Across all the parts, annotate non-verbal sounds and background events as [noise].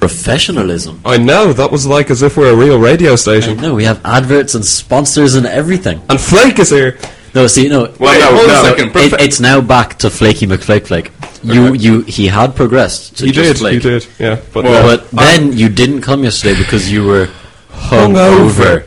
Professionalism. I know that was like as if we're a real radio station. No, we have adverts and sponsors and everything. And Flake is here. No, see, no. Well, no, hold a no. second. It, it's now back to Flaky McFlake Flake. You, you, he had progressed. To He did, Flake. he did, yeah. But, Well, uh, But then you didn't come yesterday because you were hungover.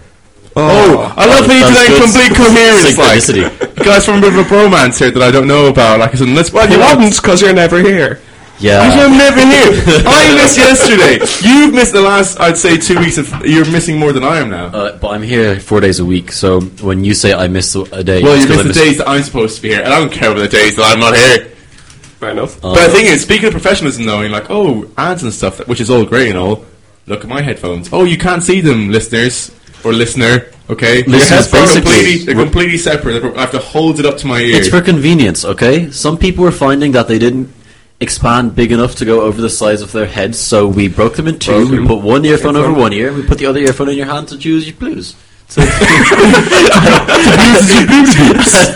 Oh, I love you that good complete coherence. Like, synchronicity. you guys from a bit of a bromance here that I don't know about. Like, I said, let's. well, you wouldn't because you're never here. Yeah. I'm never here. [laughs] I missed yesterday. You've missed the last, I'd say, two weeks. Of, you're missing more than I am now. Uh, but I'm here four days a week, so when you say I miss a day, well, you miss missed I the days that I'm supposed to be here, and I don't care about the days that I'm not here. Fair enough. but the thing is, speaking of professionalism, though, like, oh, ads and stuff, which is all great and all. Look at my headphones. Oh, you can't see them, listeners or listener. Okay, Your Listeners, headphones are completely, they're completely separate. I have to hold it up to my ear. It's for convenience, okay? Some people were finding that they didn't expand big enough to go over the size of their heads, so we broke them in two. Broke we put one earphone over one ear, we put the other earphone in your hand to choose your blues. [laughs] So [laughs]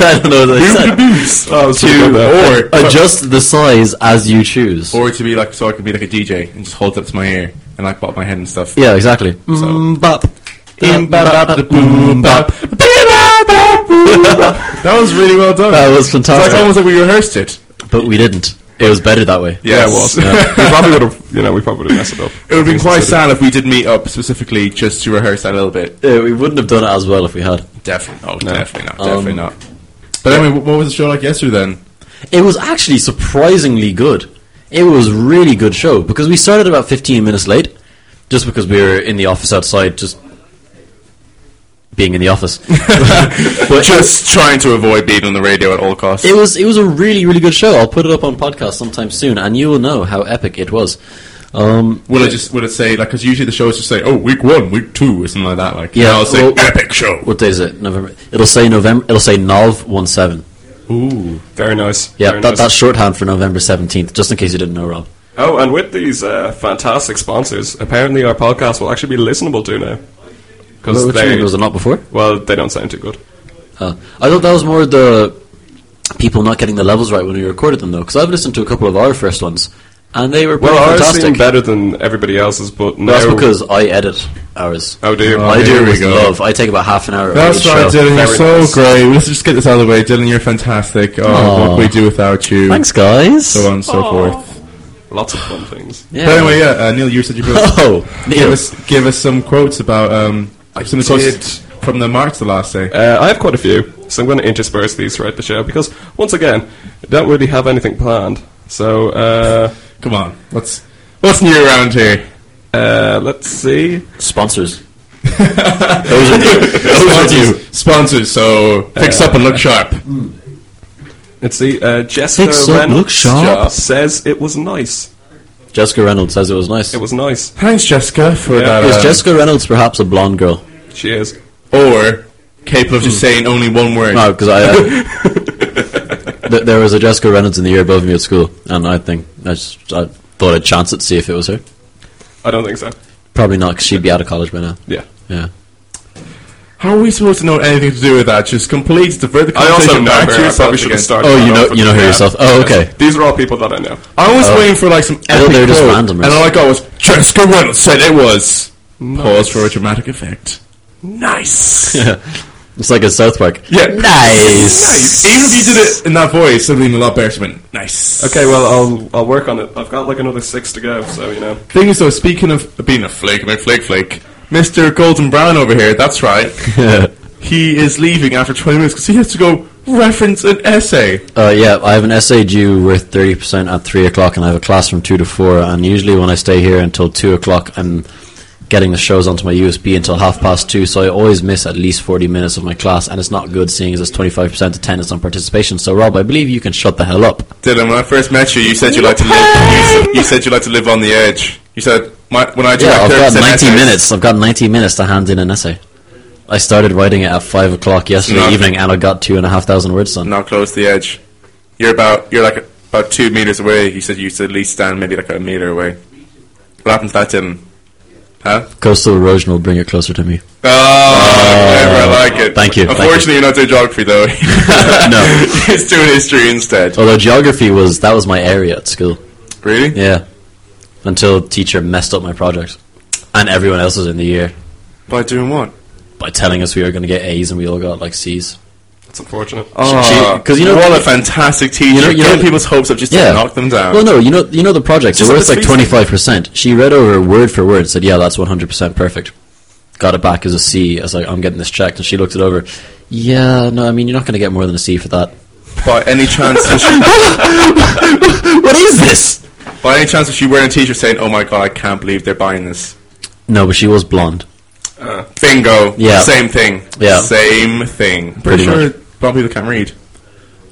I don't know what I said. Oh, I was thinking about that. or Adjust the size as you choose. or to be like, so I could be like a DJ and just hold it up to my ear and like bop my head and stuff. yeah, exactly. Mm, bop. Bim, bap, bap, boom, bap. [laughs] That was really well done. That was fantastic. It's like almost like we rehearsed it. But we didn't. It was better that way. Yeah, it was. [laughs] Yeah. we probably would have, you know, we probably would have messed it up. It would have been quite sad if we did meet up specifically just to rehearse that a little bit. Uh, we wouldn't have done it as well if we had. Definitely, oh, definitely not, Um, definitely not. But anyway, what was the show like yesterday then? It was actually surprisingly good. It was really good show because we started about 15 minutes late, just because we were in the office outside, just being in the office. [laughs] but Just trying to avoid being on the radio at all costs. it was it was a really really good show. I'll put it up on podcast sometime soon, and you will know how epic it was. Um, Will it just will it say like because usually the shows just say oh week one week two or something like that like Yeah, yeah I'll say well- epic show what day is it? November. It'll say November. It'll say Nov one seven. ooh Very nice. Yeah, very that, nice. that's shorthand for November seventeenth. Just in case you didn't know, Rob. Oh, and with these uh, fantastic sponsors, apparently our podcast will actually be listenable to now. Because What, what you they, mean, was it not before? well, they don't sound too good. Oh. I thought that was more the people not getting the levels right when we recorded them, though. Because I've listened to a couple of our first ones, and they were pretty Well, ours fantastic. seem better than everybody else's, but now That's because I edit ours. Oh, do you? I do here we with go. love. I take about half an hour. that's right show. Dylan you're so nice. great let's just get this out of the way Dylan you're fantastic oh Aw. what could we do without you Thanks, guys. so on and so forth lots of fun things. Yeah. but anyway yeah uh, Neil you said you were [laughs] Oh, give Neil. us give us some quotes about um some of the did. from the March the last day Uh, I have quite a few, so I'm going to intersperse these throughout the show because, once again, I don't really have anything planned. So, uh, come on what's what's new around here uh, let's see. sponsors. [laughs] those are new. Those are new. sponsors sponsors so fix up and look sharp Let's see. Uh, Jessica Fix up, Reynolds look sharp. says it was nice. Jessica Reynolds says it was nice. It was nice. thanks Jessica for Yeah. that Is uh, Jessica Reynolds perhaps a blonde girl? She is. or capable of just saying only one word No, because I. Uh, [laughs] th- there was a Jessica Reynolds in the year above me at school, and I think I, just, I thought I'd chance it to see if it was her. I don't think so. Probably not, because she'd be out of college by now. Yeah. Yeah. How are we supposed to know anything to do with that? Just complete divert the I also conversation know back her. to I yourself probably should have again. started. Oh, you know- off with you know her that. yourself. Oh, Yes. okay. These are all people that I know. I was Oh. waiting for like some I thought epic they were just quote, randomers. and all I got was Jessica Reynolds said it was. Pause for a dramatic effect. Nice. [laughs] It's like a South Park. Yeah. Nice. nice. Even if you did it in that voice, it'd be a lot better. So went, nice. Okay, well, I'll I'll work on it. I've got like another six to go, so you know. Thing is, though, speaking of being a flake, I mean, flake, flake, Mr. Golden Brown over here, that's right. [laughs] he is leaving after 20 minutes because he has to go reference an essay. Uh, yeah, I have an essay due worth 30% at 3 o'clock, and I have a class from 2 to 4. And usually, when I stay here until 2 o'clock, I'm getting the shows onto my USB until half past 2. So I always miss at least 40 minutes of my class, and it's not good seeing as it's 25% attendance on participation. So, Rob, I believe you can shut the hell up. Dylan, when I first met you, you said you like to live. You said, you said you like to live on the edge. You said my, when I do Yeah, direct I've got 30% 90 essays- minutes. I've got 90 minutes to hand in an essay. I started writing it at 5 o'clock yesterday Not- evening, and I got two and a half thousand words done. Not close to the edge. You're about you're like about two meters away. You said you used to at least stand maybe like a meter away. What happened to that, Dylan? Huh? Coastal erosion will bring it closer to me. Oh, clever, I oh, like it. thank you, thank Unfortunately, you. are not doing geography though. [laughs] no. [laughs] it's doing history instead. Although geography was, that was my area at school. Really? Yeah. until teacher messed up my project, and everyone else was in the year By doing what? by telling us we were going to get A's and we all got like C's. It's unfortunate. Oh, 'cause you know- what a fantastic teacher! You know- you know- people's hopes up just to knock them down. Well, no, you know, you know the projects. Just They're like worth like speech twenty thing. five percent. She read over word for word, and said, "Yeah, that's one hundred percent perfect." Got it back as a C. I was like, "I'm getting this checked," and she looked it over. Yeah, no, I mean, you're not going to get more than a C for that. by any chance, [laughs] she, [laughs] what is this? by any chance, was she wearing a t-shirt saying, "Oh my god, I can't believe they're buying this"? No, but she was blonde. Bingo. Yeah. Same thing. Yeah. Same thing. Pretty Pretty sure much. probably they can't read.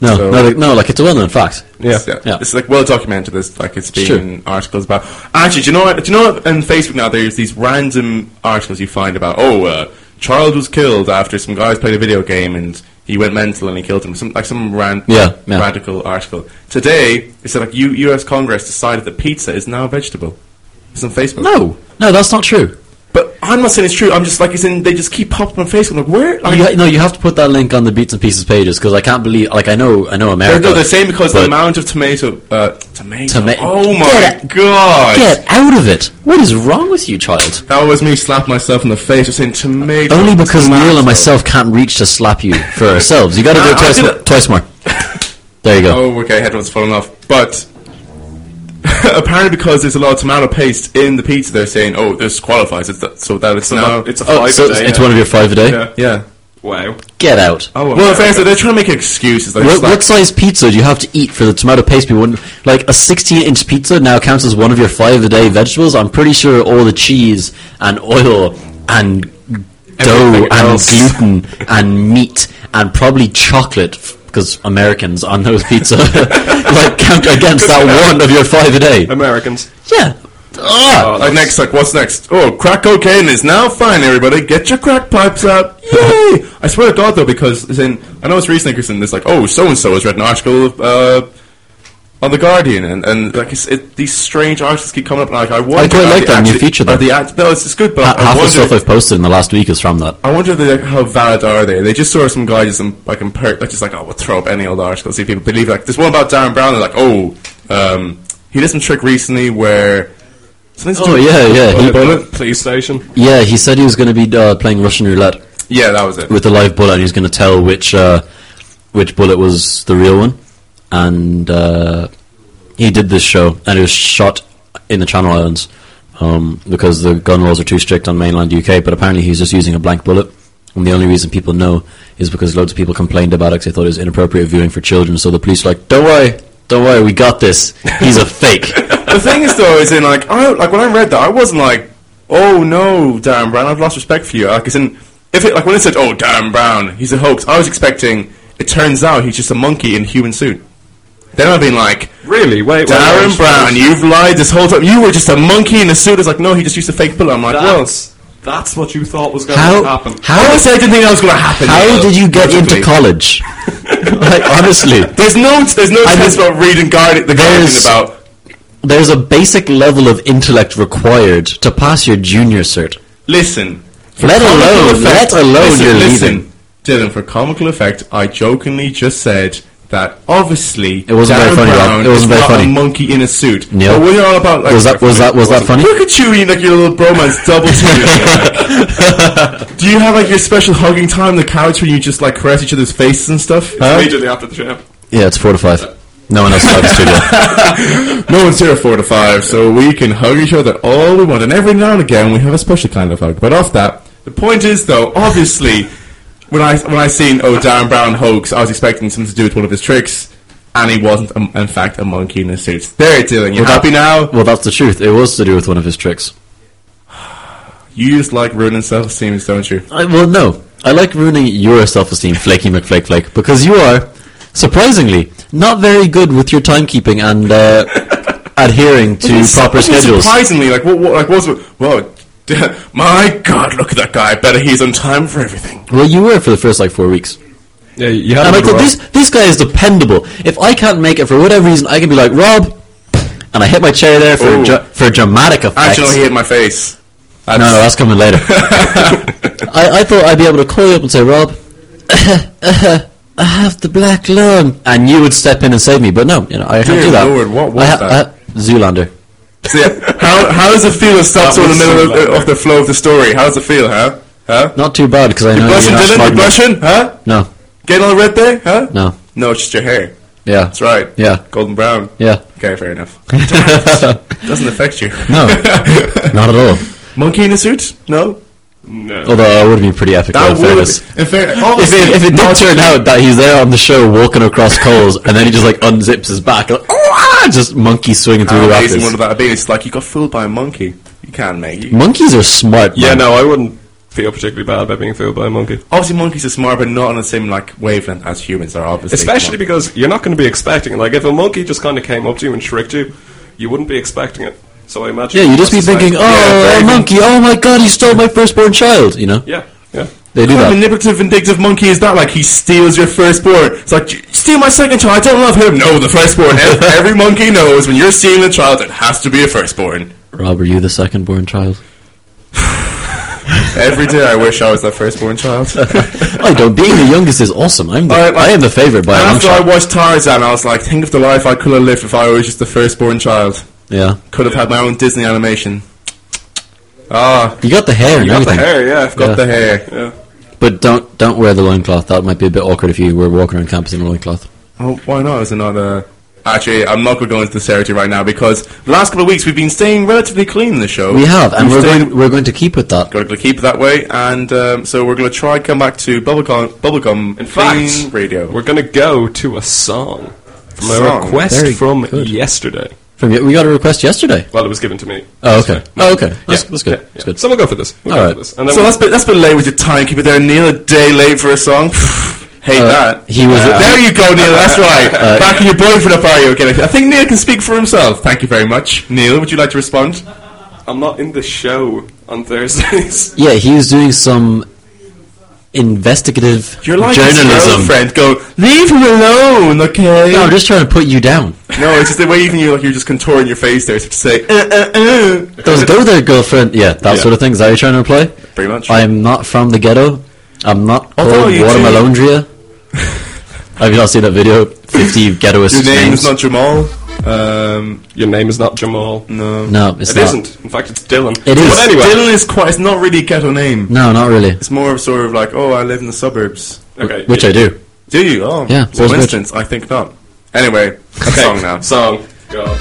No, So- no, like, no, like it's a well-known fact. Yeah. Yeah. Yeah. It's like well documented. This like it's been Sure. in articles about. Actually, do you know what? Do you know what? On Facebook now, there's these random articles you find about. Oh, uh, child was killed after some guys played a video game and he went mental and he killed him. Some like some ran- Yeah, yeah. radical article. Today, it said like U- U.S. Congress decided that pizza is now a vegetable. It's on Facebook. No, no, that's not true. But I'm not saying it's true. I'm just like it's in. They just keep popping on Facebook. Like where? Like, You no, you have to put that link on the Beats and Pieces pages because I can't believe. Like, I know, I know They're, America. no, they're saying because the amount of tomato, uh, tomato. Toma- oh my Get god! Get out of it! What is wrong with you, child? That was me slapping myself in the face just saying tomato. Only because tomato. Neil and myself can't reach to slap you for ourselves. You got to [laughs] do it twice, more, twice more. There you go. Oh, okay, headphones falling off. But [laughs] apparently, because there's a lot of tomato paste in the pizza, they're saying, "Oh, this qualifies." It's th- so that it's So now. that- it's a Oh, five so a day. it's yeah. one of your five a day. Yeah. yeah. Wow. Get out. Oh, Well, in fairness, they're trying to make excuses. Like, What, like- what size pizza do you have to eat for the tomato paste? Be one like a 16 inch pizza now counts as one of your five a day vegetables. I'm pretty sure all the cheese and oil and dough Everything and else. gluten and meat and probably chocolate because Americans on those pizza [laughs] like count against that one of your five a day. Americans. Yeah. Ah. like next, like what's next? Oh, crack cocaine is now fine. Everybody, get your crack pipes out! [laughs] Yay! I swear to God, though, because in, I know it's recently, Kristen. There's like, oh, so and so has read an article uh, on the Guardian, and, and like it's, it, these strange articles keep coming up. And like, I wonder, quite like that new feature, though. Are the act- no, it's, it's good, but Ha- I half the stuff I've posted in the last week is from that. I wonder they, like, how valid are they? They just saw some guy just um, like imper- like just like oh we'll throw up any old article see if people believe like this one about Derren Brown they're like oh um, he did some trick recently where something's Oh yeah, yeah. He, Bullet, police station. yeah, he said he was going to be uh, playing Russian roulette. yeah that was it with the live bullet, and he's going to tell which uh, which bullet was the real one. And uh, he did this show, and it was shot in the Channel Islands um, because the gun laws are too strict on mainland UK. But apparently, he's just using a blank bullet. And the only reason people know is because loads of people complained about it 'cause they thought it was inappropriate viewing for children. So the police were like, "Don't worry, don't worry, we got this. He's a [laughs] fake." the thing is though is in like I like when I read that I wasn't like oh no Derren Brown I've lost respect for you like it's in if it like when it said oh Derren Brown he's a hoax I was expecting it turns out he's just a monkey in a human suit then I've been like Really? Wait, wait, Darren wait, Brown, wait. you've lied this whole time. You were just a monkey in a suit. It's like, no, he just used a fake bullet. I'm like, well, That's, that's what you thought was going to happen. How would I didn't think that was going to happen. how Neil, did you get logically. into college? [laughs] like honestly, There's no, there's no I sense mean, about reading Guardian, the Guardian about. there's a basic level of intellect required to pass your junior cert. Listen. Let comical alone- let alone listen, you're listen, leaving. Dylan, for comical effect, I jokingly just said that obviously It wasn't very funny, Brown It wasn't is very not funny. a monkey in a suit. Neil? But when you're all about like, Was that was that was that funny? Look at you, you like your little bromance double team. [laughs] Do you have like your special hugging time, on the couch where you just like caress each other's faces and stuff? Immediately after the show. Yeah, it's four to five. No one else is out of the studio. [laughs] No one's here at four to five, so we can hug each other all we want. And every now and again, we have a special kind of hug. But off that, the point is, though, obviously, when I when I seen oh Derren Brown hoax, I was expecting something to do with one of his tricks, and he wasn't. Um, in fact, a monkey in a suit. There, Dylan, you Well, that- happy now? Well, that's the truth. It was to do with one of his tricks. [sighs] You just like ruining self-esteem, don't you? I, well, no. I like ruining your self-esteem, Flaky McFlake Flake, because you are, surprisingly, not very good with your timekeeping and uh, [laughs] adhering to proper schedules. Surprisingly, like what, what like what? Well, [laughs] my God, look at that guy. Better he's on time for everything. Well, you were for the first like four weeks. Yeah, you had And I to thought this this guy is dependable. If I can't make it for whatever reason, I can be like Rob, and I hit my chair there for Ooh. dra- for dramatic effect. Actually, no, he hit my face. no, no, that's coming later. [laughs] I, I thought I'd be able to call you up and say, Rob, [coughs] I have the black lung, and you would step in and save me. But no, you know, I can't Dear do that. Lord, what was I that? I Zoolander. So, yeah, how how, how does it feel to stop That someone in the middle of, loud. of the flow of the story? How does it feel, huh? Huh? Not too bad because I know Blushing, you're not Dylan? smart You enough. blushing? Huh? No, Getting all red there? Huh? no, No, it's just your hair. yeah, That's right. Yeah. Golden brown. yeah, Okay, fair enough. [laughs] Doesn't affect you. no, [laughs] not at all. Monkey in a suit? No. No. Although that would be pretty epic. That in would. fairness. In fair, If honestly, it, if it did turn out that he's there on the show walking across coals and then he just like unzips his back, like, oh, "Ah!" just monkey swinging through how the amazing would rafters. that have been? It's like you got fooled by a monkey. You can't make it. Monkeys are smart. Yeah, man. no, I wouldn't feel particularly bad about being fooled by a monkey. Obviously, monkeys are smart, but not on the same like wavelength as humans are. Obviously, Especially Come because you're not going to be expecting. Like, if a monkey just kind of came up to you and tricked you, you wouldn't be expecting it. So I imagine. Yeah, you just be it's like- thinking, oh, Yeah, a good. monkey, oh my god, he stole my firstborn child. You know, Yeah, yeah. They do What kind that. manipulative, vindictive monkey is that? Like he steals your firstborn. It's like steal my second child. I don't love him. No, the firstborn. every, [laughs] every monkey knows when you're stealing a child, it has to be a firstborn. Rob, are you the second-born child? [laughs] Every day, I wish I was that firstborn child. I [laughs] don't. Being the youngest is awesome. I'm the, I- I- I am the favorite by a long After I shot. watched Tarzan, I was like, think of the life I could have lived if I was just the firstborn child. Yeah, Could have had my own Disney animation. Ah, you got the hair and You got the everything. hair, yeah. I've got Yeah. the hair. Yeah. But don't don't wear the loincloth. That might be a bit awkward if you were walking around campus in a loincloth. Oh, why not? Is it not uh Actually, I'm not going to go into the territory right now because the last couple of weeks we've been staying relatively clean in the show. We have, and We've we're stayed- going we're going to keep with that. Going to keep it that way, and um, so we're going to try and come back to bubblegum, bubblegum In clean fact, radio. we're going to go to a song from a request Very from good. yesterday. From we got a request yesterday. Well, it was given to me. Oh, okay. Oh, okay. That's, Yeah, that's good. yeah, yeah. That's good. So we'll go for this. We'll All go right. for this. And so we'll- that's been, that's been late with your timekeeper there, Neil. A day late for a song. [sighs] Hate Uh, that. he was- there you go, Neil. That's [laughs] right. Backing your boyfriend up, are you? Okay. I think Neil can speak for himself. Thank you very much, Neil. Would you like to respond? I'm not in the show on Thursdays. [laughs] Yeah, he was doing some investigative You're like his journalism. girlfriend. Go leave him alone, okay? No, I'm just trying to put you down. No, it's just the way even you like you're just contouring your face there to say uh, uh, uh. Those go there, girlfriend. Yeah, that Yeah. sort of thing. Is that you're trying to reply? Pretty much. I am not from the ghetto. I'm not Although called you Watermelondria. Have you not seen that video? [laughs] 50 ghettoist Your name names? is not Jamal. Um, Your name is not Jamal. no. no, it's It not. isn't. In fact, it's Dylan. It is. But anyway. Dylan is quite. It's not really a ghetto name. No, not really. It's more of sort of like, oh, I live in the suburbs. Okay. Which I do. Do you? Oh, Yeah, For Paul's instance, I think not. Anyway, Okay, song now. Song. [laughs] God.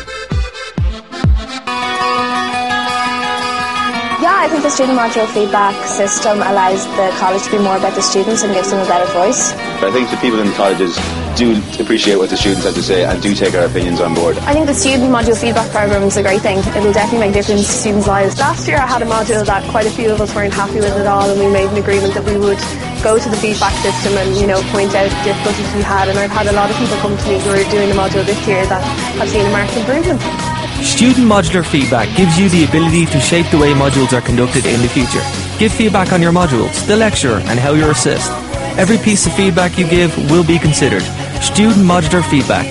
The student module feedback system allows the college to be more about the students and gives them a better voice. I think the people in the colleges do appreciate what the students have to say and do take our opinions on board. I think the student module feedback program is a great thing. It'll definitely make a difference to students' lives. Last year I had a module that quite a few of us weren't happy with at all and we made an agreement that we would go to the feedback system and, you know, point out difficulties we had and I've had a lot of people come to me who are doing the module this year that have seen a marked improvement. Student modular feedback gives you the ability to shape the way modules are conducted in the future. Give feedback on your modules, the lecture, and how you assist. Every piece of feedback you give will be considered. Student modular feedback.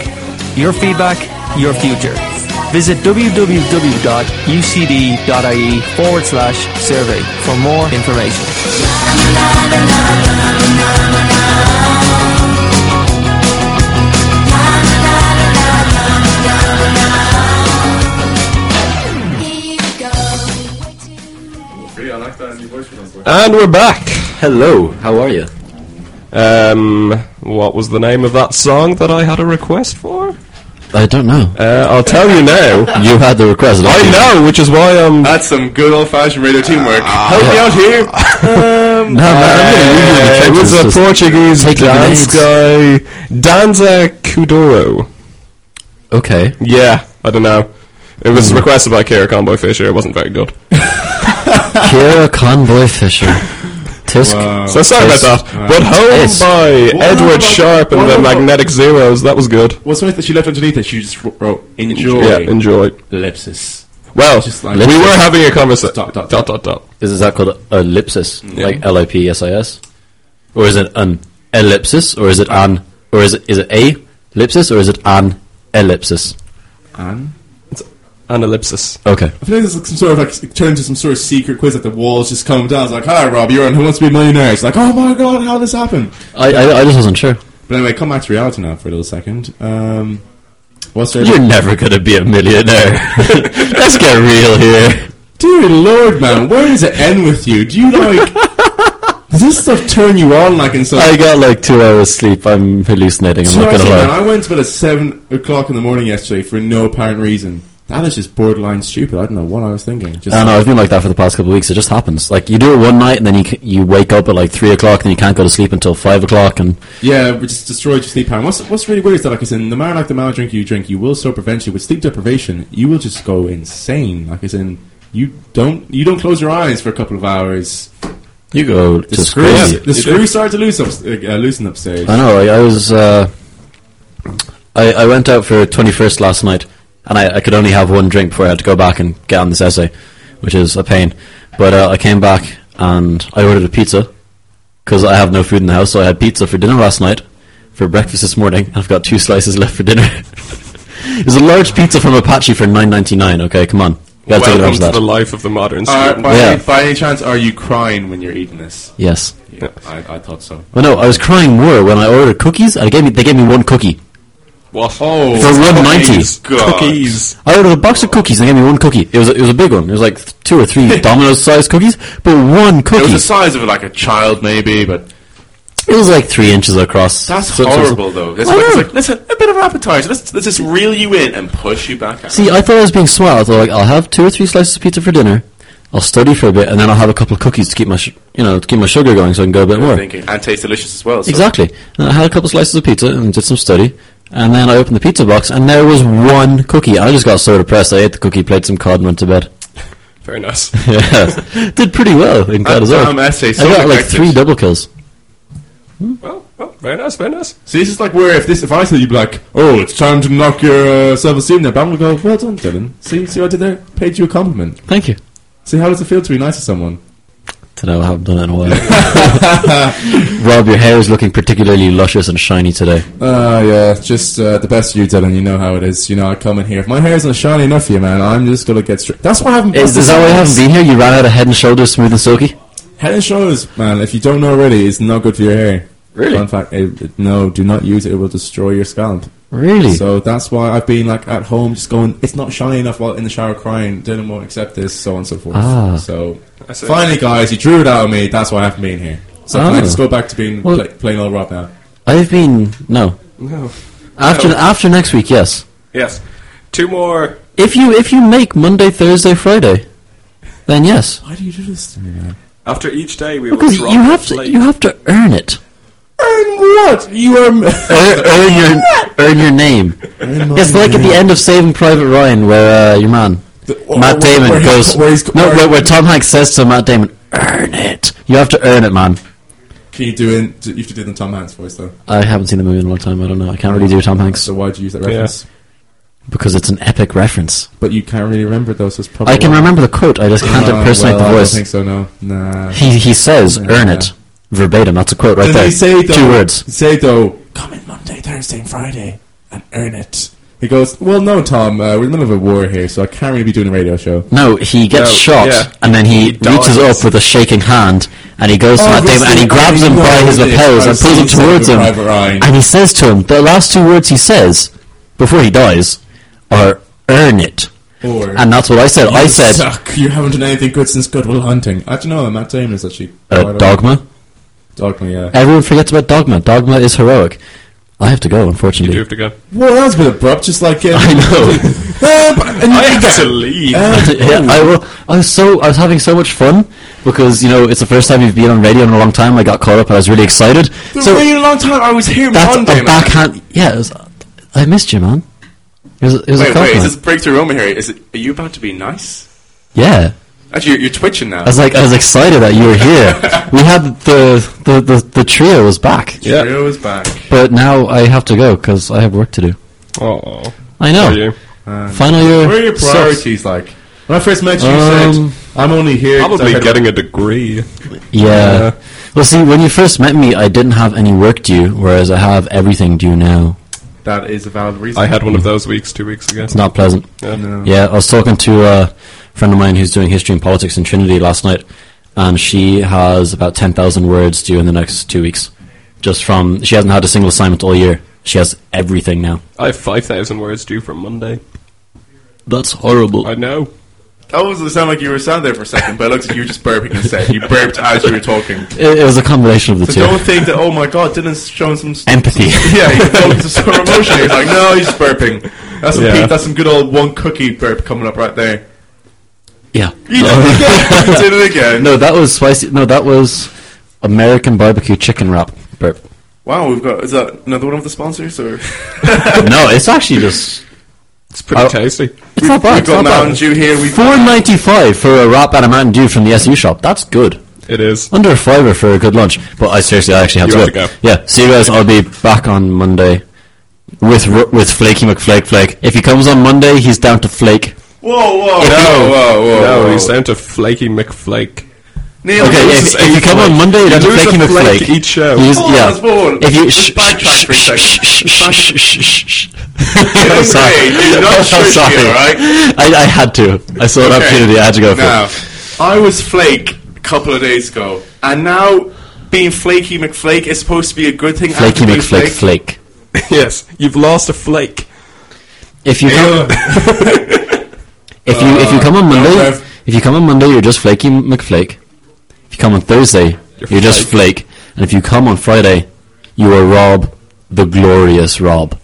Your feedback, your future. Visit www.ucd.ie forward slash survey for more information. And we're back. Hello, how are you? Um, what was the name of that song that I had a request for? I don't know. Uh, I'll tell you now. [laughs] You had the request. I you? know, which is why I'm. That's some good old fashioned radio teamwork. Help me out here. [laughs] Um, [laughs] No, man, I'm gonna leave you in the Uh, it was a Portuguese dance lemonades. guy, Danza Kuduro. Okay. Yeah, I don't know. It was requested by Kira Conboy Fisher. It wasn't very good. Kira Convoy Fisher. Tisk. So sorry about that. But Home Yes. by What Edward about- Sharpe and the Magnetic Zeros. That was good. What's the that she left underneath it? She just wrote enjoy. Yeah, enjoy. Ellipsis. Well, Just like- we were having a conversation. Dot, dot, dot, dot, dot. Is, is that called ellipsis? Yeah. Like L I P S I S? Or is it an ellipsis? Or is it an. Or is it is it a ellipsis? Or is it an ellipsis? Anne? An ellipsis. Okay. I feel like this is some sort of like it turned into some sort of secret quiz that the walls just come down. It's like, hi Rob, you're on Who Wants to Be a Millionaire? It's like, oh my god, how did this happen? I, I, I just wasn't sure. But anyway, come back to reality now for a little second. Um, What's your You're never gonna be a millionaire. [laughs] Let's get real here. Dear Lord, man, where does it end with you? Do you like? does this stuff turn you on like in some? I got like two hours sleep. I'm hallucinating. I'm not gonna Seriously, man, lie. I went to bed at seven o'clock in the morning yesterday for no apparent reason. That is just borderline stupid. I don't know what I was thinking. Just I know I've been like that for the past couple of weeks. It just happens. Like you do it one night, and then you c- you wake up at like three o'clock, and you can't go to sleep until five o'clock. And Yeah, we just destroyed your sleep pattern. What's what's really weird is that, like I said, no matter like the amount of drink you drink, you will so prevent you with sleep deprivation. You will just go insane. Like as in, you don't you don't close your eyes for a couple of hours. you go The just screws, crazy. the screws start to loose up, uh, loosen upstairs. I know. I, I was. Uh, I I went out for twenty first last night, and I, I could only have one drink before I had to go back and get on this essay, which is a pain. But uh, I came back and I ordered a pizza because I have no food in the house. So I had pizza for dinner last night, for breakfast this morning. I've got two [laughs] slices left for dinner. [laughs] it's a large pizza from Apache for nine ninety nine. Okay, come on, you gotta take Welcome advantage to of the life of the modern Uh, student. by, Yeah. any, by any chance, are you crying when you're eating this? Yes. Yeah, I, I thought so. Well, no, I was crying more when I ordered cookies. And gave me they gave me one cookie. What? Oh, For one ninety. God. Cookies. I ordered a box of cookies. They gave me one cookie. It was a, it was a big one. It was like two or three [laughs] Domino's sized cookies, but one cookie. It was the size of like a child, maybe, but It was like three inches across. that's So- so- horrible, though. It's I like, it's like, listen, a bit of appetizer. Let's, let's just reel you in and push you back out. See, I thought I was being smart. I thought like I'll have two or three slices of pizza for dinner. I'll study for a bit, and then I'll have a couple of cookies to keep my sh- you know to keep my sugar going, so I can go a bit more. thinking and taste delicious as well. So. Exactly. And I had a couple of slices of pizza and did some study, and then I opened the pizza box, and there was one cookie. I just got so depressed. I ate the cookie, played some COD, and went to bed. [laughs] Very nice. [laughs] yeah, did pretty well in COD as well. essay, I so got like three double kills. well, well, very nice, very nice. See, this is like where if this if I said you'd be like, oh, it's time to knock your uh, self esteem there, but I'm gonna go, well done, Dylan. See, see what I did there? Paid you a compliment. Thank you. See, how does it feel to be nice to someone? To know I haven't done it in a while. Rob, your hair is looking particularly luscious and shiny today. Uh, yeah, just uh, the best of you, Dylan. You know how it is. You know, I come in here. If my hair isn't shiny enough for you, man, I'm just gonna get straight. That's why I haven't. Is, is that why you haven't been here? You ran out of Head and Shoulders Smooth and Silky? Head and Shoulders, man. If you don't know already, it's not good for your hair. Really? Fun fact: it, it- no, do not use it. It will destroy your scalp. Really? So that's why I've been like at home, just going. It's not shiny enough while in the shower crying. Dylan won't accept this, so on and so forth. Ah. So finally, guys, you drew it out of me. That's why I haven't been here. So can I Ah. just go back to being Well- pla plain old Rob now? I've been no. No. After No. after next week, yes. Yes. Two more. If you if you make Monday, Thursday, Friday, then yes. Why do you do this to me, man? After each day, we will Because drop you have to plate. you have to earn it. Earn what? You are. Earn, [laughs] earn your earn your name. It's like at the end of Saving Private Ryan, where uh, your man Matt Damon where he- goes. where he's- no, where- where, where Tom Hanks says to Matt Damon, "Earn it." You have to earn it, man. Can you do it? You have to do it in Tom Hanks' voice though. I haven't seen the movie in a long time. I don't know. I can't really do Tom Hanks So why'd you use that Yeah. reference? because it's an epic reference. But you can't really remember it though, so it's probably. I can remember the quote. I just can't Uh, impersonate well, the I don't voice. think so. No, nah. He he says, "Earn Yeah. it," verbatim. That's a quote right Did there. he say though? Two words. Say though. Come in Monday, Thursday, and Friday, and earn it. He goes. Well, no, Tom. Uh, we're in the middle of a war here, so I can't really be doing a radio show. No, he gets No, shot, yeah. and then he, He reaches up with a shaking hand, and he goes to Oh, Matt Damon, and he grabs him by his lapels and pulls him towards him, Saving Private Ryan. and he says to him, the last two words he says before he dies are "earn it," Or and that's what I said. I "You said suck. you haven't done anything good since Good Will Hunting. I don't know. Matt Damon is actually uh, "Dogma." Dogma, yeah. Everyone forgets about Dogma. Dogma is heroic. I have to go, unfortunately. You do have to go. Well, that was a bit abrupt. Just like uh, [laughs] I know. Uh, [laughs] and you I can have to leave. uh, [laughs] yeah, I will. I was so I was having so much fun because you know it's the first time you've been on radio in a long time. I got caught up. I was really excited. It's So been a long time. I was here that's Monday, a man. Yeah, it was, I missed you, man. It was, it was a Wait, wait. compliment. Is this breakthrough moment here? Is it? Are you about to be nice? yeah, Actually, you're, you're twitching now. I was like, I was excited that you were here. [laughs] we had the, the the the trio was back, Yeah. Trio is back. but now I have to go because I have work to do. Oh, I know. are you? Final year. What are your sucks. priorities like? When I first met you, you Um, said, "I'm only here." 'cause I Probably heard getting a degree. Yeah. Well, see, when you first met me, I didn't have any work due, whereas I have everything due now. That is a valid reason. I had one of those weeks two weeks ago. It's not pleasant. Yeah. No. Yeah, I was talking to a friend of mine who's doing history and politics in Trinity last night, and she has about 10,000 words due in the next two weeks. Just from, she hasn't had a single assignment all year. She has everything now. I have 5,000 words due for Monday. That's horrible. I know. That was it sounded like you were standing there for a second, but it looks like you were just burping instead. You burped as you were talking. It, it was a combination of the So two. don't think that. Oh my god, Dylan's showing some Empathy. [laughs] yeah, he's showing some emotion. He's like, no, he's burping. That's some Yeah. peak, that's some good old one cookie burp coming up right there. Yeah. He did it again. he did it again. No, that was spicy. No, that was American barbecue chicken wrap burp. Wow, we've got. Is that another one of the sponsors or? [laughs] no, it's [laughs] actually just. It's pretty Oh. tasty. It's not bad. We've It's got not Mountain bad. Dew here. We've Four ninety five for a wrap and a Mountain Dew from the SU shop. That's good. It is. Under a fiver for a good lunch. But I seriously, I actually have You to have go. to go. Yeah. See you guys. I'll be back on Monday with R- with Flaky McFlake Flake. If he comes on Monday, he's down to Flake. Whoa, whoa, If whoa, you- whoa, whoa, No, he's down to Flaky McFlake. Neil, Okay, if, if you come on Monday, you're down to Flaky a flake McFlake. each show. He's- Hold yeah. let's hold on. If you Let's shh, backtrack for a second. shh, shh, shh, shh, shh. I'm sorry. You're not [laughs] I'm sorry. it, alright? I, I had to. I saw an Okay. opportunity. I had to go for Now, it. I was Flake a couple of days ago, and now being Flaky McFlake is supposed to be a good thing. Flaky after being McFlake Flake. [laughs] yes, you've lost a flake. If you come, uh, [laughs] if you if you come on uh, Monday, Trev. if you come on Monday, you're just Flaky McFlake. If you come on Thursday, you're, just Flake. And if you come on Friday, you are Rob, the glorious Rob.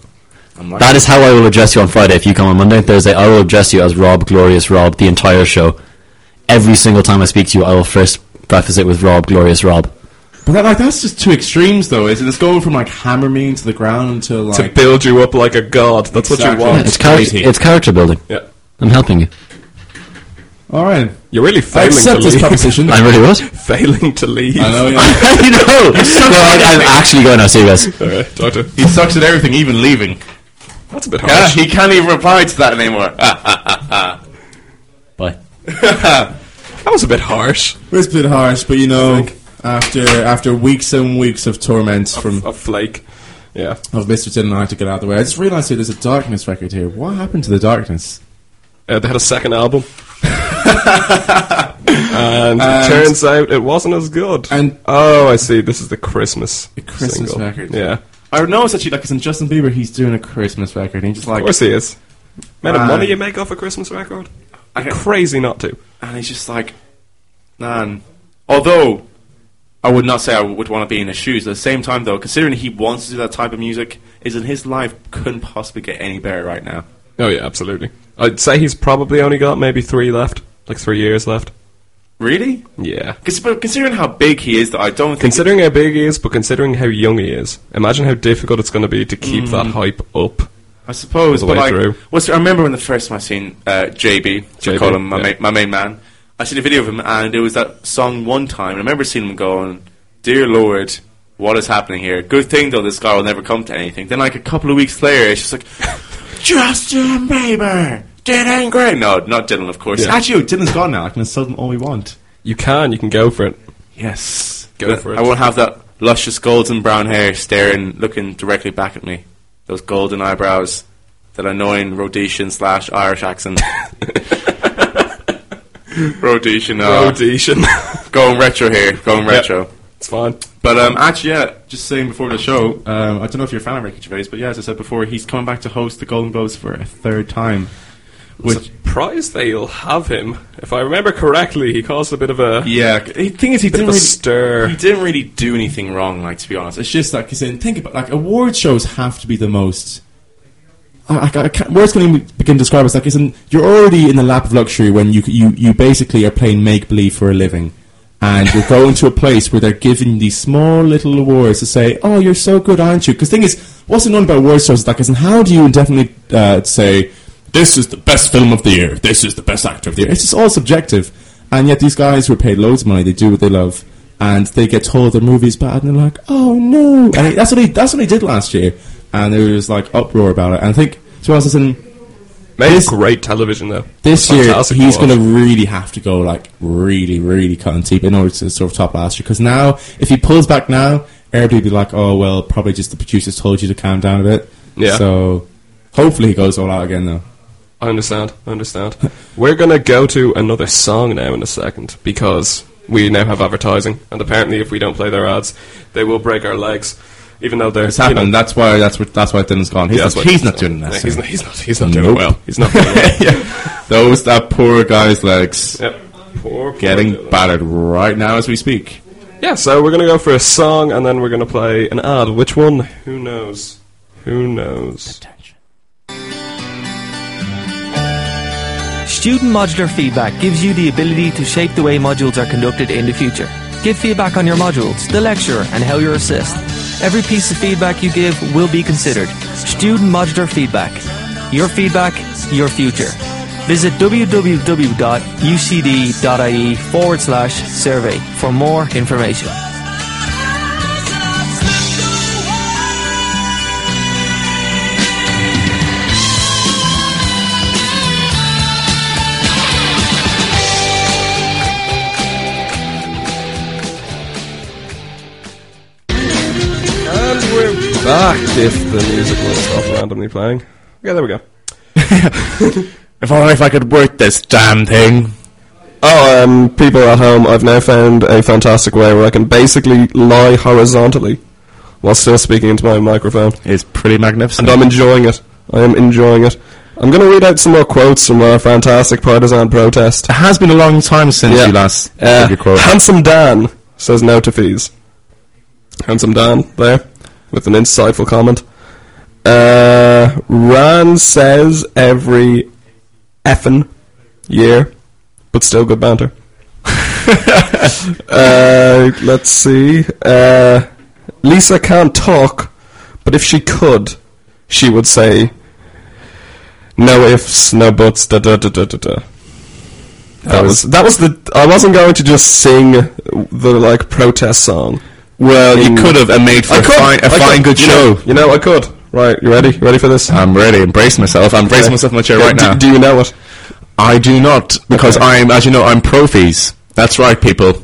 That is how I will address you on Friday. If you come on Monday and Thursday, I will address you as Rob, glorious Rob, the entire show. Every single time I speak to you, I will first preface it with Rob, glorious Rob. But that, like that's just two extremes, though, isn't it? It's going from like hammer me into the ground until To like build you up like a god. That's Exactly. what you want. It's character, it's character building. Yeah. I'm helping you. all right. You're really I failing accept to this leave. proposition. [laughs] I really was. [laughs] failing to leave. I know. Yeah. [laughs] I know. No, I, I'm actually going now. See you guys. Alright, doctor. he sucks at everything, even leaving. That's a bit harsh. Yeah, harsh. he can't even reply to that anymore. Bye. That was a bit harsh. It's a bit harsh, but you know, after after weeks and weeks of torment from A flake. Yeah. of Mr. Dylan and I to get out of the way, I just realised here there's a Darkness record here. What happened to the Darkness? Uh, they had a second album. [laughs] and, And- it turns out it wasn't as good. And- oh, I see. This is the Christmas. The Christmas single. record. Yeah. I noticed actually, like, it's in Justin Bieber, he's doing a Christmas record, and he's just Of like, course he is. Amount of Uh, money you make off a Christmas record? I get- Crazy not to. and he's just like, man. Although, I would not say I would want to be in his shoes. At the same time, though, considering he wants to do that type of music, is in his life couldn't possibly get any better right now. Oh yeah, absolutely. I'd say he's probably only got maybe three left, like three years left. Really? Yeah. Cons- but considering how big he is, though, I don't think. Considering how big he is, but considering how young he is, imagine how difficult it's going to be to keep that hype up. I suppose, all but the way like, through. what's, I remember when the first time I seen uh, JB, to JB, call him my, yeah. ma- my main man. I seen a video of him, and it was that song one time. I remember seeing him going, "Dear Lord, what is happening here?" Good thing though, this guy will never come to anything. Then, like a couple of weeks later, it's just like, [laughs] Justin Bieber, Dylan Gray. No, not Dylan, of course. Yeah. Actually, Dylan's gone now. I can insult him all we want. You can, you can go for it. Yes, Go But for it. I won't have that luscious golden brown hair staring, looking directly back at me. Those golden eyebrows, that annoying Rhodesian slash Irish accent. [laughs] Rhodesian, uh, Audition. [laughs] going retro here, going retro. it's fine. But um, actually, yeah, just saying before the show, um, I don't know if you're a fan of Ricky Gervais, but yeah, as I said before, he's coming back to host the Golden Globes for a third time. Which, Surprised they'll have him. If I remember correctly, he caused a bit of a yeah, the thing is, he didn't really, stir. He didn't really do anything wrong, like to be honest. It's just like said, think about like award shows have to be the most. I, I, I can't, words can even begin to describe it. Like isn't you're already in the lap of luxury when you you you basically are playing make believe for a living, and you're [laughs] going to a place where they're giving these small little awards to say, "Oh, you're so good, aren't you?" Because thing is, what's known about award shows is like, isn't how do you indefinitely uh, say this is the best film of the year, this is the best actor of the year? It's just all subjective, and yet these guys who are paid loads of money, they do what they love and they get told their movie's bad, and they're like, "Oh no!" And that's what he that's what he did last year, and there was like uproar about it. And I think to honest, in Made this- great television though. this year he's going to really have to go like really, really cutting deep in order to sort of top last year. Because now, if he pulls back now, everybody will be like, "Oh well, probably just the producers told you to calm down a bit." Yeah. So hopefully he goes all out again though. I understand. I understand. We're gonna go to another song now in a second because we now have advertising, and apparently, if we don't play their ads, they will break our legs. even though they're It's you know, happened. That's why. That's what. That's why Dylan's gone. He's, Yeah, not, why- he's not doing that. He's not. He's not. He's not doing Nope. well. He's not. Doing well. [laughs] yeah. Those that poor guy's legs Yep. Poor, poor getting Dylan. battered right now as we speak. Yeah, so we're gonna go for a song and then we're gonna play an ad. Which one? Who knows? Who knows? Student modular feedback gives you the ability to shape the way modules are conducted in the future. Give feedback on your modules, the lecture, and how you assist. Every piece of feedback you give will be considered. Student modular feedback. Your feedback, your future. Visit www.ucd.ie forward slash survey for more information. If the music will stop randomly playing. Okay, there we go. [laughs] If only if I could work this damn thing. Oh, um, people at home, I've now found a fantastic way where I can basically lie horizontally while still speaking into my microphone. It's pretty magnificent. And I'm enjoying it. I am enjoying it. I'm going to read out some more quotes from our fantastic partisan protest. it has been a long time since Yeah. you last Uh, your quote. Handsome Dan says no to fees. Handsome Dan there with an insightful comment. Uh, Ran says every effing year, but still good banter. [laughs] uh, let's see. Uh, Lisa can't talk, but if she could, she would say no ifs, no buts, da da da da da da. That was that was the. I wasn't going to just sing the like protest song. Well, you could have and made for I a could, fine, a I fine could, good you show. Know, you know, I could. Right, you ready? You ready for this? I'm ready. Embrace myself. I'm embracing myself in my chair Yeah, right do, now. Do you know it? I do not because Okay. I'm, as you know, I'm pro fees. That's right, people. [laughs]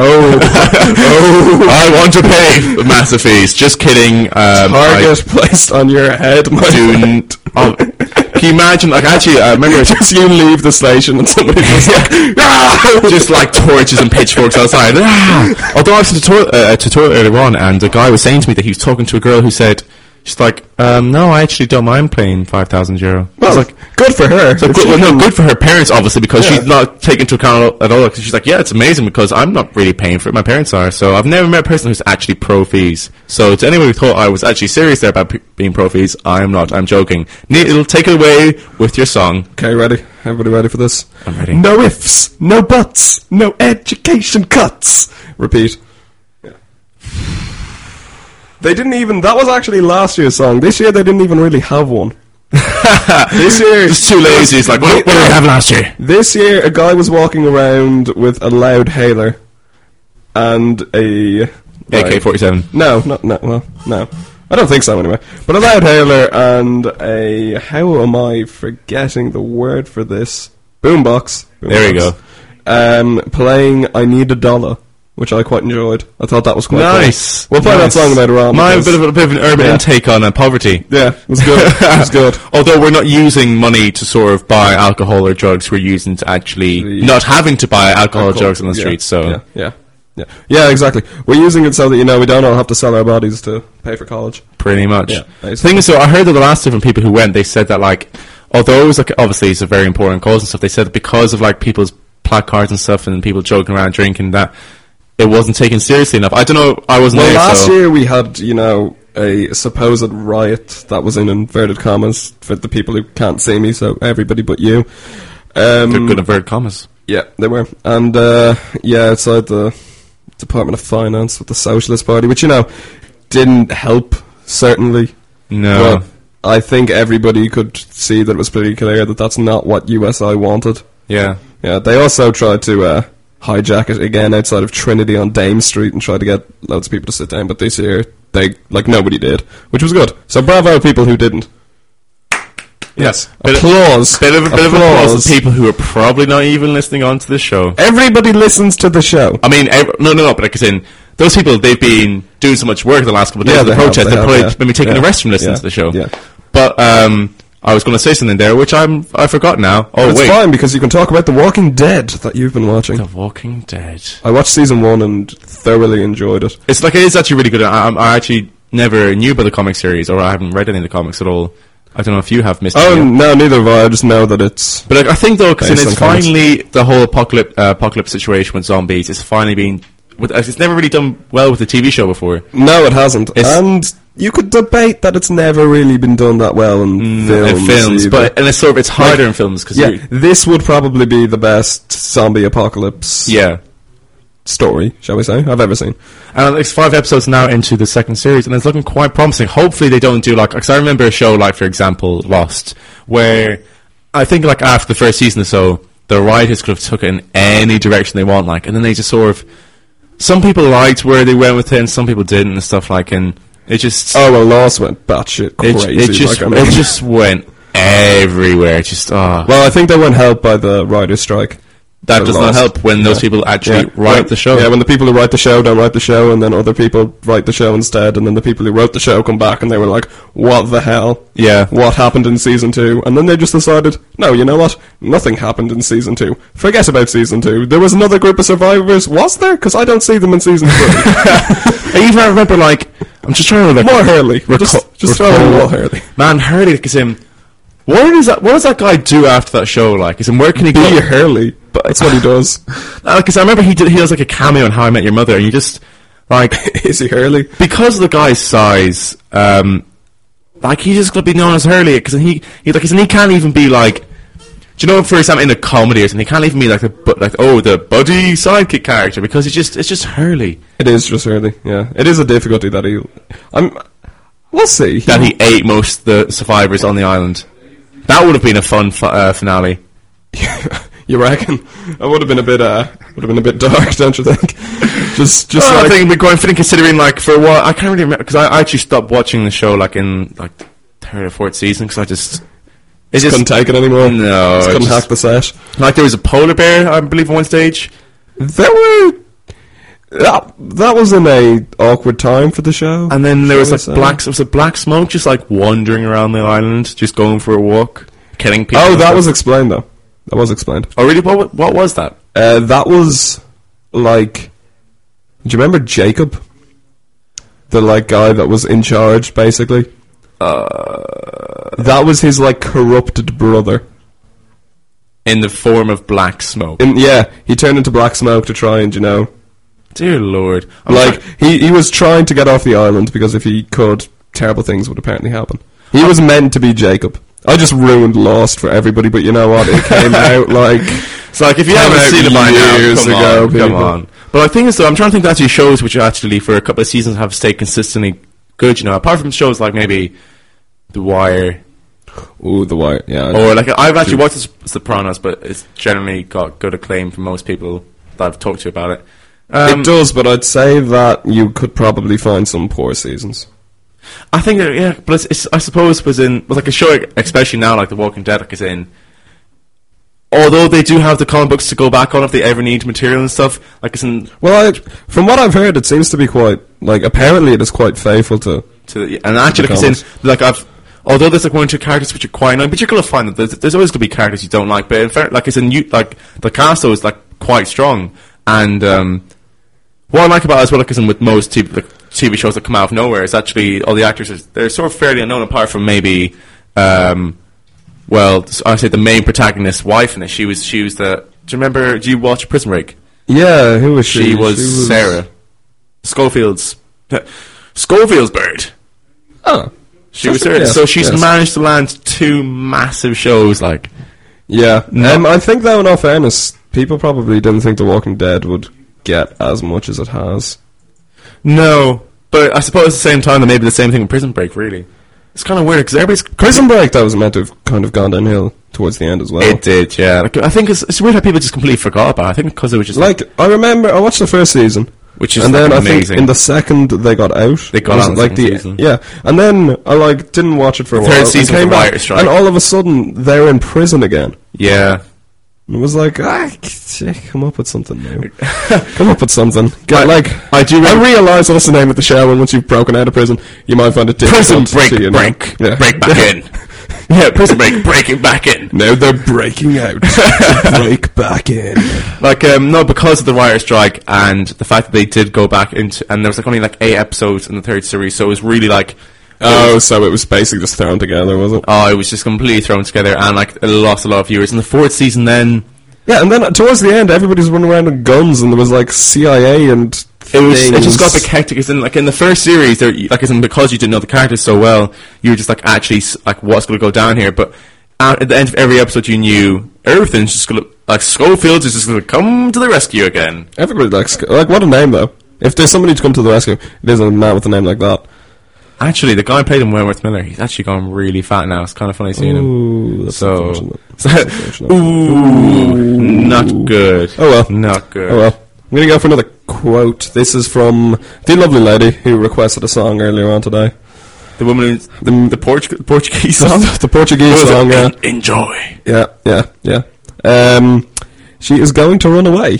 Oh, oh, [laughs] I want to pay massive fees. Just kidding. Um, target placed on your head, my friend. n- oh, can you imagine? Like, actually, [laughs] I remember Just you leave the station and somebody just like, "Ah!" just like torches and pitchforks outside. Ah! Although I was at a tutorial, uh, a tutorial earlier on, and a guy was saying to me that he was talking to a girl who said, "She's like, um, no, I actually don't mind paying five thousand euro." I was Well, like, good for her. So good, well, no, good for her parents, obviously, because Yeah. she's not taken into account at all. Because she's like, yeah, it's amazing because I'm not really paying for it. My parents are. So I've never met a person who's actually pro fees. So to anyone who thought I was actually serious there about p- being pro fees, I am not. I'm joking. Ne- It'll take it away with your song. Okay, ready? Everybody ready for this? I'm ready. No ifs, no buts, no education cuts. Repeat. [laughs] They didn't even. That was actually last year's song. This year they didn't even really have one. [laughs] this year, It's too lazy. It's like, what, what did we have last year? This year, a guy was walking around with a loud hailer and a AK 47. No, not no. Well, no, I don't think so anyway. But a loud hailer and a how am I forgetting the word for this? Boombox. There you go. Um, playing "I Need a Dollar," which I quite enjoyed. I thought that was quite cool. Nice. We'll play Nice. that song later on. My because- bit of, a bit of an urban Yeah. intake on uh, poverty. yeah, it was good. [laughs] it was good. Although we're not using money to sort of buy alcohol or drugs, we're using to actually not having to buy alcohol or drugs on the Yeah, streets. So yeah, yeah, yeah, exactly. We're using it so that you know we don't all have to sell our bodies to pay for college. pretty much. Yeah, basically. thing is, so I heard that the last different people who went, they said that like, although it was like obviously it's a very important cause and stuff, they said that because of like people's placards and stuff and people joking around drinking that it wasn't taken seriously enough. I don't know. I wasn't Well, there. last so year we had, you know, a supposed riot that was in inverted commas for the people who can't see me, so everybody but you. Um, they're good inverted commas. Yeah, they were. And, uh, yeah, outside the Department of Finance with the Socialist Party, which, you know, didn't help, certainly. No. But I think everybody could see that it was pretty clear that that's not what USI wanted. yeah. Yeah, they also tried to uh, hijack it again outside of Trinity on Dame Street and try to get loads of people to sit down. But this year, they like nobody did, which was good. So bravo, people who didn't. Yes. Applause. Bit of a bit of applause to people who are probably not even listening on to the show. Everybody listens to the show. I mean, ev- no, no, no. But like I said, those people they've been doing so much work the last couple of days Yeah, of the they have, protest. they They're have, probably yeah. maybe taking Yeah. a rest from listening Yeah. to the show. Yeah. But um, I was going to say something there, which I'm I forgot now. Oh it's wait, fine because you can talk about The Walking Dead that you've been watching. The Walking Dead. I watched season one and thoroughly enjoyed it. It's like it is actually really good. I, I'm- actually never knew about the comic series, or I haven't read any of the comics at all. I don't know if you have missed. Oh no, neither have I. I just know that it's. But like, I think though, because Based it's on comics. finally the whole apocalypse uh, apocalypse situation with zombies is finally being. With, it's never really done well with the TV show before. No, it hasn't. It's- and you could debate that it's never really been done that well in films. Mm, in films, either. but and it's sort of it's harder Like, in films because yeah, this would probably be the best zombie apocalypse yeah. story, shall we say, I've ever seen. And it's five episodes now into the second series, and it's looking quite promising. Hopefully, they don't do like because I remember a show like, for example, Lost, where I think like after the first season or so, the writers could have took it in any direction they want, like, and then they just sort of. Some people liked where they went with it, and some people didn't, and stuff like, and it just Oh well, Lost went batshit it, crazy. it just like, I mean- it just went everywhere. Just ah, well, I think they weren't helped by the writers' strike. That does not help when those people actually Yeah. write When- the show. Yeah, when the people who write the show don't write the show, and then other people write the show instead, and then the people who wrote the show come back and they were like, "What the hell? Yeah. what happened in season two? And then they just decided, no, you know what? Nothing happened in season two. Forget about season two. There was another group of survivors. Was there? Because I don't see them in season three. [laughs] I even remember like I'm just trying to like more Hurley. Reco- just just throw recall- in more Hurley. Man, Hurley, because him. What is that? What does that guy do after that show? Like, is him where can he Be go? Hurley. But that's what he does. [laughs] Because I remember he did. He does like a cameo in How I Met Your Mother, and you just like [laughs] Is he Hurley? because of the guy's size, um, like he's just gonna be known as Hurley because he he like and he can't even be like. Do you know, for example, in a comedy or something, he can't even be like the bu- like oh the buddy sidekick character because it's just it's just Hurley It is just Hurley. Yeah, it is a difficulty that he. I'm. We'll see. that he ate most of the survivors on the island. That would have been a fun fi- uh, finale. [laughs] you reckon? That would have been a bit. Uh, would have been a bit dark, [laughs] don't you think? just, just Well, like I think we're going for considering like for a while. I can't really remember because I, I actually stopped watching the show like in like third or fourth season because I just it just couldn't take it anymore. No, Just it couldn't just- hack the set. like there was a polar bear I believe on one stage. There were. That, that was in a awkward time for the show. And then there was like say. black. Was it black smoke just like wandering around the island, just going for a walk, killing people? Oh, that was explained though. That was explained. Oh, really? What what was that? Uh, that was like. Do you remember Jacob? The like guy that was in charge, basically. Uh, that was his like corrupted brother. In the form of black smoke. And yeah, he turned into black smoke to try and you know, Dear Lord, I'm like he he was trying to get off the island because if he could, terrible things would apparently happen. He was meant to be Jacob. I just ruined Lost for everybody, but you know what? It came [laughs] out like It's like if you haven't seen it by now, years come ago, on, come on. But I think so. I'm trying to think of actually shows which actually for a couple of seasons have stayed consistently good. You know, apart from shows like maybe The Wire ooh the wire. Yeah, or like I've actually watched The Sopranos, but it's generally got good acclaim from most people that I've talked to about it. Um, it does, but I'd say that you could probably find some poor seasons. I think that, yeah, but it's, it's, I suppose was in was like a show, especially now, like The Walking Dead, like is in. Although they do have the comic books to go back on if they ever need material and stuff, like it's in Well, I, from what I've heard, it seems to be quite like apparently it is quite faithful to. to the, and actually like it's in like I've although there's like one or two characters which are quite annoying, but you're gonna find that there's, there's always gonna be characters you don't like. But in fact, like it's a new like the cast though is like quite strong, and um, what I like about it as well, like, is in with most TV, like, TV shows that come out of nowhere, It's actually all the actors they're sort of fairly unknown apart from maybe. Um, well, I say the main protagonist's wife in it. She was she was the. Do you remember? Do you watch Prison Break? Yeah, who was she? She, was, Sarah Scofield's Scofield's bird. Oh, She was Yes, Sarah. so she's yes. managed to land two massive shows. Like yeah. No. Um, I think though, in all fairness, people probably didn't think The Walking Dead would get as much as it has. No, but I suppose at the same time that maybe the same thing with Prison Break. Really, it's kind of weird because everybody's Prison Break that was meant to have kind of gone downhill towards the end as well. It did, yeah. Like, I think it's, it's weird how people just completely forgot about. it. I think because it was just like I remember, I watched the first season, which is and then like, I think in the second they got out. They got out the like the season. yeah, and then I like didn't watch it for a Third while. and season came back, and all of a sudden they're in prison again. yeah. It was like, ah, come up with something new. [laughs] come up with something. Get, I- like, I do I realise what's the name of the show, and once you've broken out of prison, you might find it difficult. Prison break, to, you know- break, Yeah. break back in. [laughs] Yeah, Prison Break, breaking back in. No, they're breaking out. [laughs] Break back in. Like, um, no, because of the writer strike and the fact that they did go back into, and there was like only like eight episodes in the third series, so it was really like, Oh, so it was basically just thrown together, was it? oh, it was just completely thrown together, and like it lost a lot of viewers. In the fourth season, then Yeah, and then uh, towards the end, everybody's running around with guns, and there was like CIA and it was it just got a bit hectic. As in, like in the first series, there, like as in because you didn't know the characters so well, you were just like actually like what's going to go down here. But at, at the end of every episode, you knew everything's just going to like Scofield is just going to come to the rescue again. Everybody likes like what a name though. If there's somebody to come to the rescue, it is a man with a name like that. Actually, the guy who played him, Wentworth Miller, he's actually gone really fat now. It's kind of funny seeing him. Ooh, that's So, unfortunate. [laughs] so That's unfortunate. ooh, not good. Oh well. not good. Oh well. I'm gonna go for another quote. This is from the lovely lady who requested a song earlier on today. The woman the, the Portu- Portuguese [laughs] song. the Portuguese What was it? song. Yeah, Enjoy. yeah, yeah, yeah. Um, she is going to run away.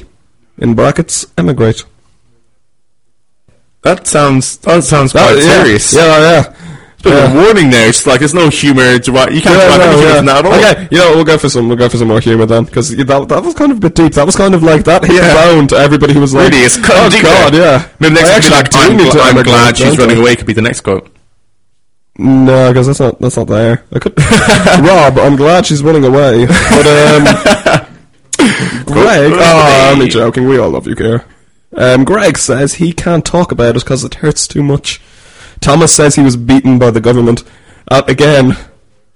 In brackets, emigrate. That sounds that sounds quite That- yeah, serious. Yeah, yeah. Bit of a warning there. It's like there's no humor. You can't Yeah, derive no, yeah. that at all. Okay, you know, we'll go for some. We'll go for some more humor then, because that that was kind of a bit deep. That was kind of like that hit Yeah. bone to everybody who was like, Really, it's oh kind of deep god, yeah. Maybe next be like, I'm, gl- I'm glad she's running away. Could be the next quote. No, because that's not that's not there. I could [laughs] Rob. I'm glad she's running away, but um, [laughs] Greg. Oh, I'm only joking. We all love you, Kier. Um, Greg says he can't talk about it because it hurts too much. Thomas says he was beaten by the government. Uh, again,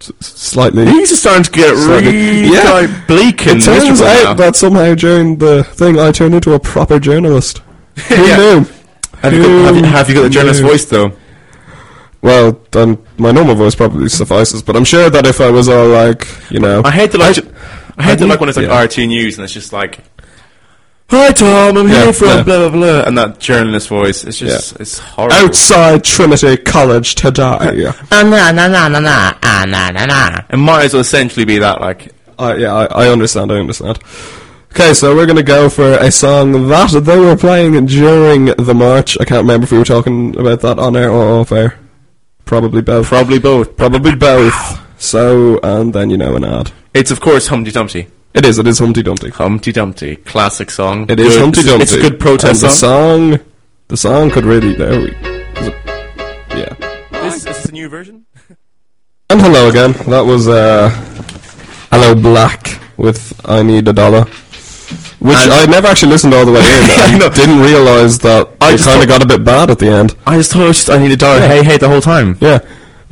s- slightly. Things are starting to get Slightly. really Yeah. bleak and It turns miserable out now. that somehow during the thing I turned into a proper journalist. [laughs] Who Yeah. knew? Have you, got, have, you, have you got the journalist voice though? Well, then my normal voice probably suffices, but I'm sure that if I was all like, you know, I hate the like. I, hate the I like when it's like yeah. RT News and it's just like, "Hi Tom, I'm Yeah, here from yeah. blah blah blah," and that journalist voice. It's just it's horrible. outside Trinity College today. Ah, nah, nah, nah, nah, nah, ah, nah, nah, nah. It might as well essentially be that like. I, yeah, I, I understand. I understand. Okay, so we're gonna go for a song that they were playing during the march. I can't remember if we were talking about that on air or off air. Probably both. Probably both. Probably both. So, and then you know an ad. It's of course Humpty Dumpty. It is. It is Humpty Dumpty. Humpty Dumpty, classic song. It is Good. Humpty It's- Dumpty. It's a good protest and the song. song. The song could really. There we. is it- Yeah. This, is this a new version? And hello again. That was uh, Aloe Blacc with I Need a Dollar. Which And- I never actually listened all the way in. [laughs] I know. didn't realise that I it kind of got a bit bad at the end. I just thought it was just I need a dollar. Hey, hey, the whole time. Yeah.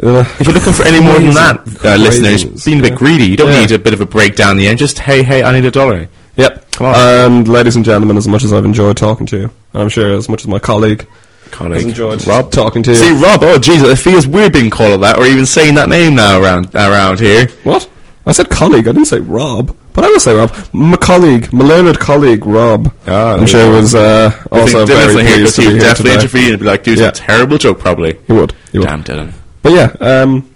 Uh, If you're looking for any more than that, uh, listeners, being a bit greedy, you don't Yeah. need a bit of a breakdown the end. Just hey, hey, I need a dollar. Yep. Come on. And ladies and gentlemen, as much as I've enjoyed talking to you, I'm sure as much as my colleague has enjoyed Rob. talking to you. See, Rob. Oh, jeez, it feels weird being called that, or even saying that name now around around here. What? I said colleague. I didn't say Rob. But I will say Rob. My colleague, my learned colleague, Rob. Ah, I'm sure was uh, also very not here pleased to be would here definitely today. intervene and be like, dude, Yeah. a terrible joke, probably. He would. He would. Damn, Dylan. But yeah, um,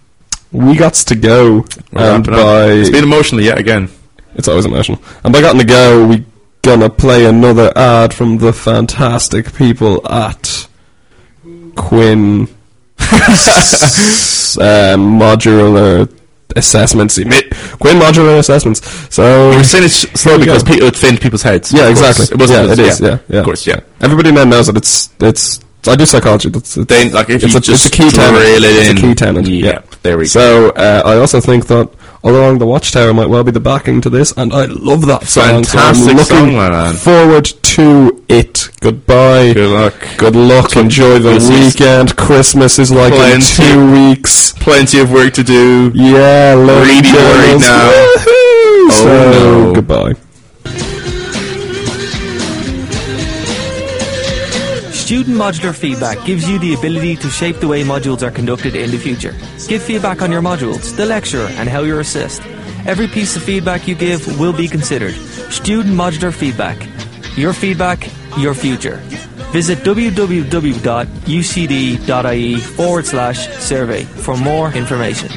we got to go, We're and wrapping up. by It's been emotional yet again. it's always emotional. And by gotten to go, we gonna play another ad from the fantastic people at Quinn [laughs] s- uh, Modular Assessments. Quinn Modular Assessments. So We're saying it slowly because pe- it into people's heads. yeah, Of course. exactly. It wasn't. yeah, it is. Yeah, yeah. Of course, yeah. Everybody now knows that it's it's. I do psychology. That's it's, Then, like, if it's you a, just it's a key tenant. drill it It's in. a key tenant. Yeah, Yeah, there we go. So uh, I also think that All Along the Watchtower might well be the backing to this, and I love that song. so I'm Fantastic looking song, man. Forward to it. Goodbye. Good luck. Good luck. Enjoy the We'll weekend. Christmas is like in two weeks. Plenty of work to do. Yeah, Really ladies worried now. Woohoo! Oh, so, no. goodbye. Student modular feedback gives you the ability to shape the way modules are conducted in the future. Give feedback on your modules, the lecture, and how you assist. Every piece of feedback you give will be considered. Student modular feedback. Your feedback, your future. Visit www.ucd.ie forward slash survey for more information.